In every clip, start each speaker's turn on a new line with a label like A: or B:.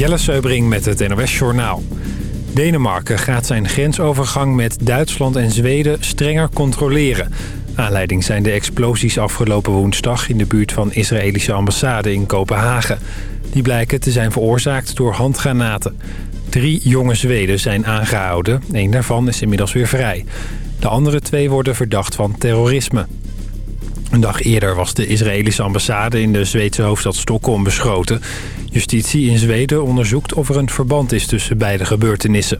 A: Jelle Seubring met het NOS Journaal. Denemarken gaat zijn grensovergang met Duitsland en Zweden strenger controleren. Aanleiding zijn de explosies afgelopen woensdag... in de buurt van Israëlische ambassade in Kopenhagen. Die blijken te zijn veroorzaakt door handgranaten. Drie jonge Zweden zijn aangehouden. Eén daarvan is inmiddels weer vrij. De andere twee worden verdacht van terrorisme. Een dag eerder was de Israëlische ambassade in de Zweedse hoofdstad Stockholm beschoten. Justitie in Zweden onderzoekt of er een verband is tussen beide gebeurtenissen.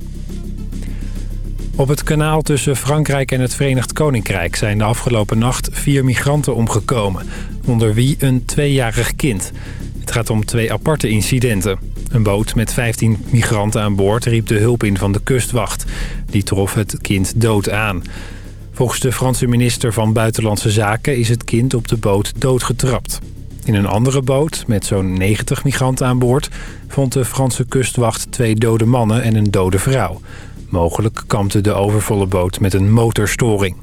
A: Op het kanaal tussen Frankrijk en het Verenigd Koninkrijk zijn de afgelopen nacht vier migranten omgekomen. Onder wie een tweejarig kind. Het gaat om twee aparte incidenten. Een boot met 15 migranten aan boord riep de hulp in van de kustwacht. Die trof het kind dood aan. Volgens de Franse minister van Buitenlandse Zaken is het kind op de boot doodgetrapt. In een andere boot, met zo'n 90 migranten aan boord... vond de Franse kustwacht twee dode mannen en een dode vrouw. Mogelijk kampte de overvolle boot met een motorstoring.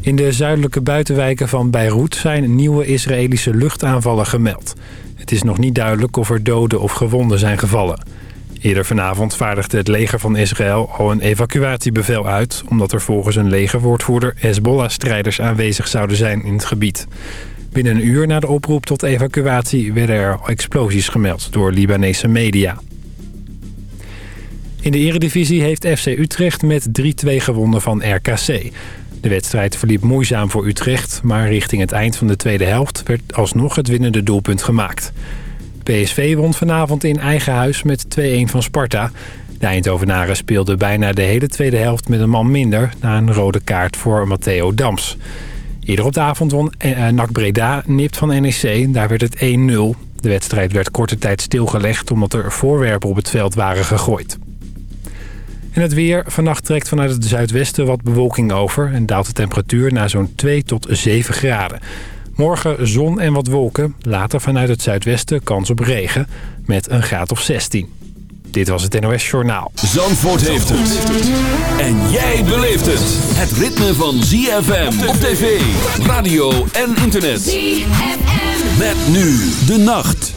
A: In de zuidelijke buitenwijken van Beirut zijn nieuwe Israëlische luchtaanvallen gemeld. Het is nog niet duidelijk of er doden of gewonden zijn gevallen. Eerder vanavond vaardigde het leger van Israël al een evacuatiebevel uit... omdat er volgens een legerwoordvoerder Hezbollah-strijders aanwezig zouden zijn in het gebied. Binnen een uur na de oproep tot evacuatie werden er explosies gemeld door Libanese media. In de eredivisie heeft FC Utrecht met 3-2 gewonnen van RKC. De wedstrijd verliep moeizaam voor Utrecht... maar richting het eind van de tweede helft werd alsnog het winnende doelpunt gemaakt. PSV won vanavond in eigen huis met 2-1 van Sparta. De Eindhovenaren speelden bijna de hele tweede helft met een man minder... na een rode kaart voor Matteo Dams. Eerder op de avond won eh, NAC Breda nipt van NEC. Daar werd het 1-0. De wedstrijd werd korte tijd stilgelegd... omdat er voorwerpen op het veld waren gegooid. En het weer. Vannacht trekt vanuit het zuidwesten wat bewolking over... en daalt de temperatuur naar zo'n 2 tot 7 graden. Morgen zon en wat wolken. Later vanuit het zuidwesten kans op regen met een graad of 16. Dit was het NOS Journaal.
B: Zandvoort heeft het. En jij beleeft het. Het ritme van ZFM op tv, radio en internet.
C: ZFM.
B: Met nu de nacht.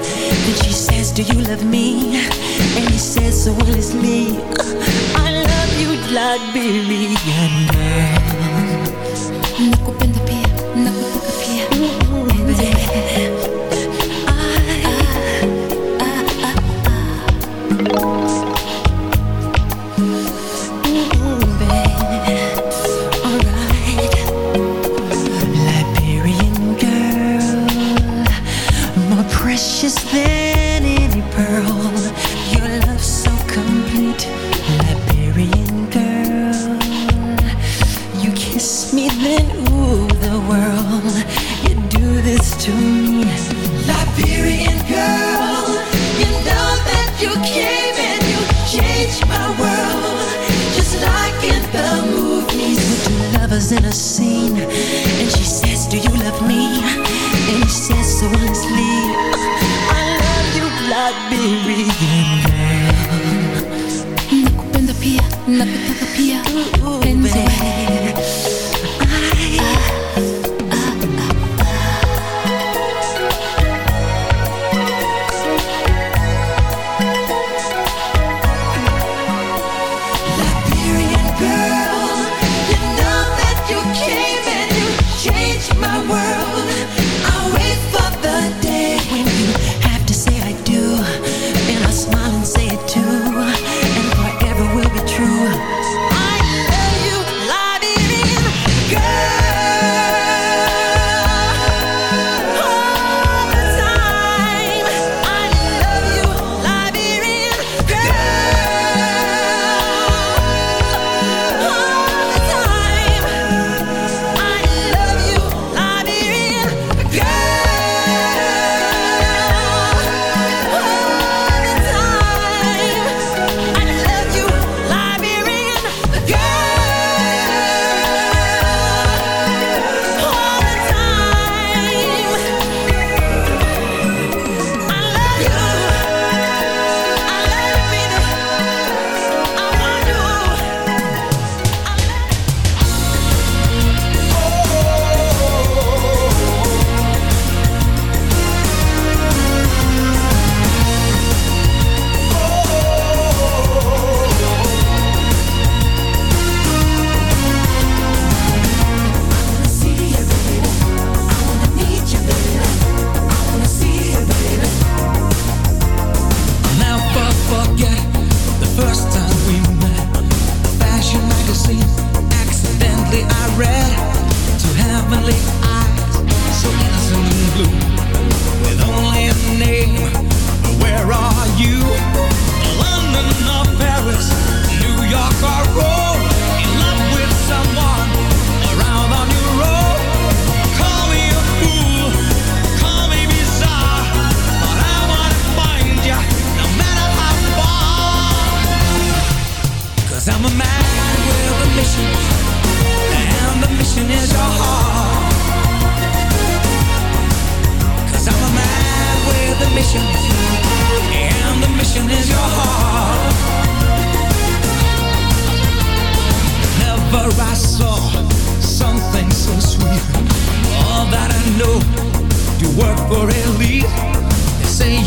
D: Then she says, do you love me? And he says, so well it's me I love you, like baby
E: And then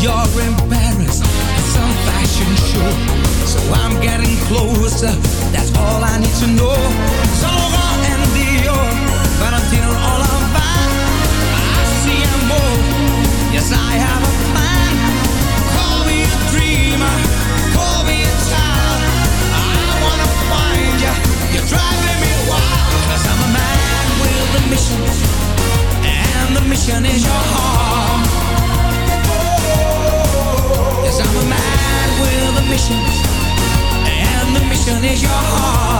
F: you're embarrassed at some fashion show. So I'm getting closer, that's all I need to know. Zara and Dior, Valentino all I'm fine. I see and more, yes I have a plan. Call me a dreamer, call me a child. I wanna find you, you're driving me wild. i I'm a man with a mission, and the mission is your heart and the mission is your heart.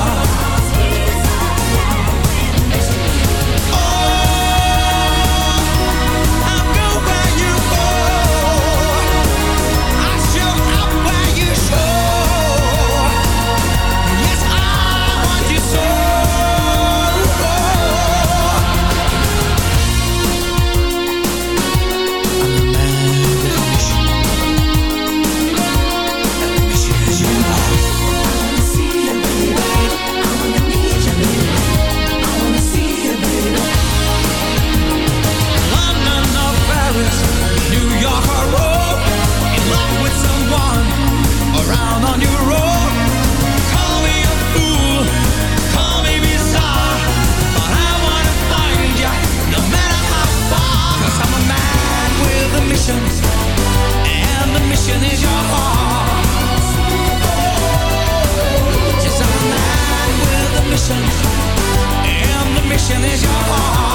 F: 现在就要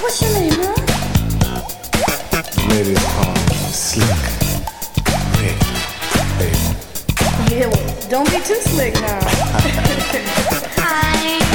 G: What's your name, huh?
H: Ladies slick, baby.
G: Don't be too slick now.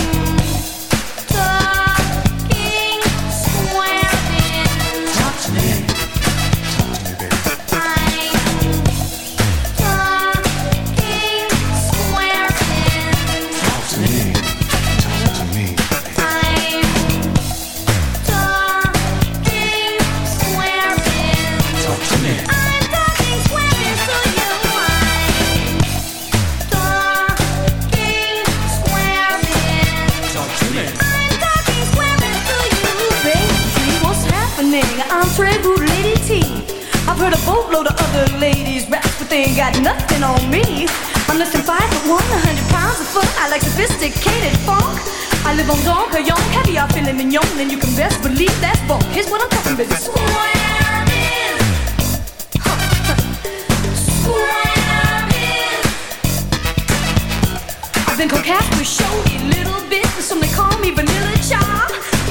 G: Load of other ladies raps, but they ain't got nothing on me. I'm less than five foot one, a hundred pounds of foot. I like sophisticated funk. I live on Don heavy i filet mignon, and you can best believe that funk. Here's what I'm talking about. Swear
C: is.
G: I've been coquette with show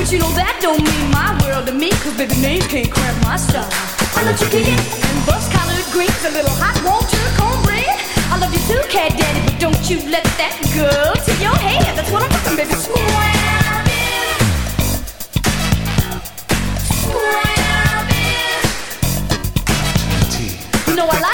G: but you know that don't mean my world to me? Cause baby names can't cramp my style I love you kicking and bus colored greens A little hot water cornbread. I love you too cat daddy But don't you let that go to your head. That's what I'm talking baby. Swabbing Swabbing You know I like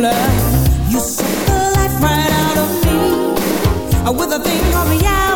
I: love. You suck the life right out of me with a thing called reality.